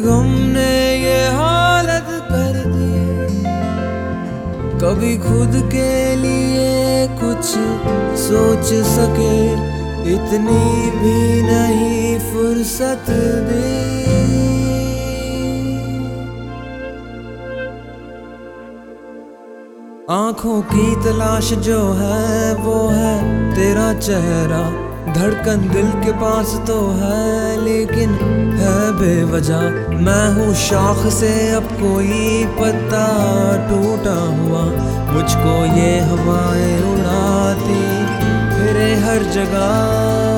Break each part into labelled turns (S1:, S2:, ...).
S1: गम ने ये हालत कर दी। कभी खुद के लिए कुछ सोच सके, इतनी भी नहीं फुर्सत दे। आँखों की तलाश जो है, वो है तेरा चेहरा। धड़कन दिल के पास तो है, लेकिन है बेवजह। मैं हूँ शाख से अब कोई पत्ता टूटा हुआ। मुझको ये हवाएँ उड़ाती, फिरे हर जगह।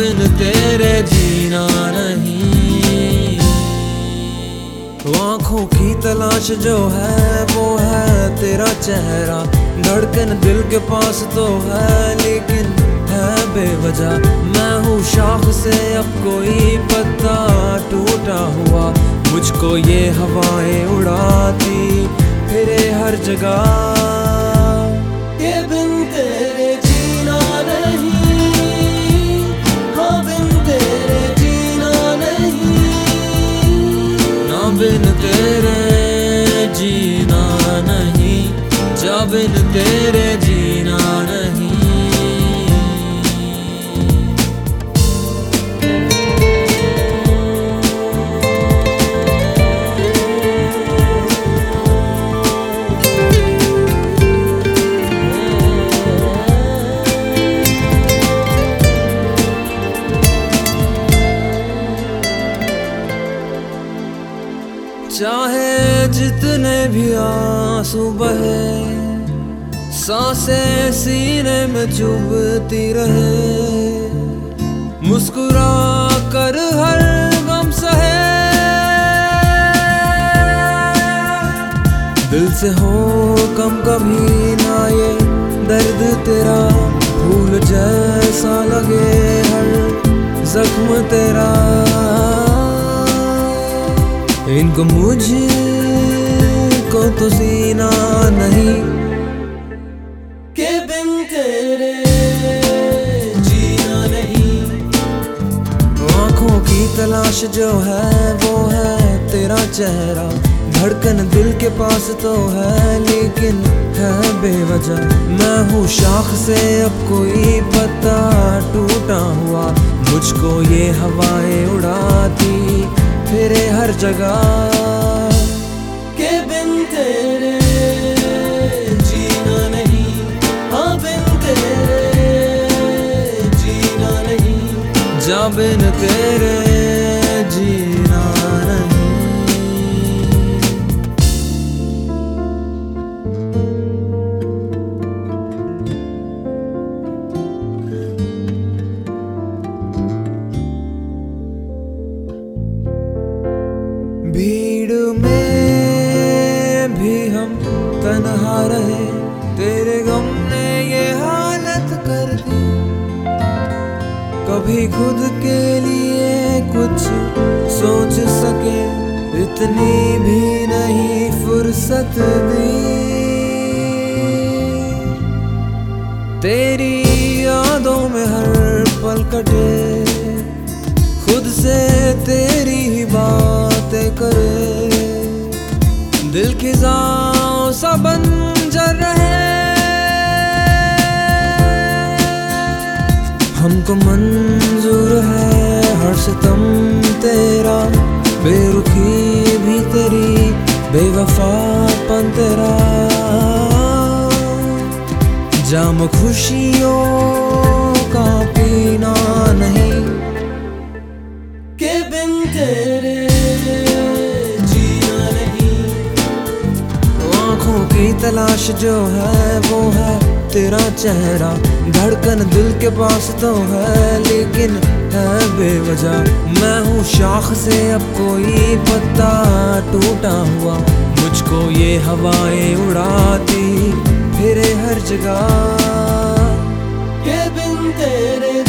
S1: बिन तेरे जीना नहीं। आँखों की तलाश जो है, वो है तेरा चेहरा। धड़कन दिल के पास तो है, लेकिन है बेवजह। मैं हूँ शाख से अब कोई पत्ता टूटा हुआ। मुझको ये हवाएँ उड़ाती, फिरे हर जगह। जितने भी आँसू बहे, साँसें सीने में चुभती रहे। मुस्कुरा कर हर गम सहे। दिल से हो कम कभी ना ये दर्द तेरा फूल जैसा लगे हर जख्म तेरा। इनको मुझे नहीं। आँखों की तलाश जो है, वो है तेरा चेहरा। धड़कन दिल के पास तो है, लेकिन है बेवजह। मैं हूँ शाख से, अब कोई पता टूटा हुआ। मुझको ये हवाएँ उड़ाती, फिरे हर जगह। जा बिन तेरे जीना कभी खुद के लिए कुछ सोच सके, इतनी भी नहीं फुर्सत दी। तेरी यादों में हर पल कटे, खुद से तेरी ही बातें करे। दिल जाओ सा बंजर रहे। हमको मंजूर है हर सितम तेरा बेरुखी भी तेरी बेवफापन तेरा। जाम खुशियों तलाश जो है, वो है तेरा चेहरा। धड़कन दिल के पास तो है, लेकिन है बेवजह। मैं हूँ शाख से अब कोई पत्ता टूटा हुआ। मुझको ये हवाएँ उड़ाती फिरे हर जगह।
S2: के बिन तेरे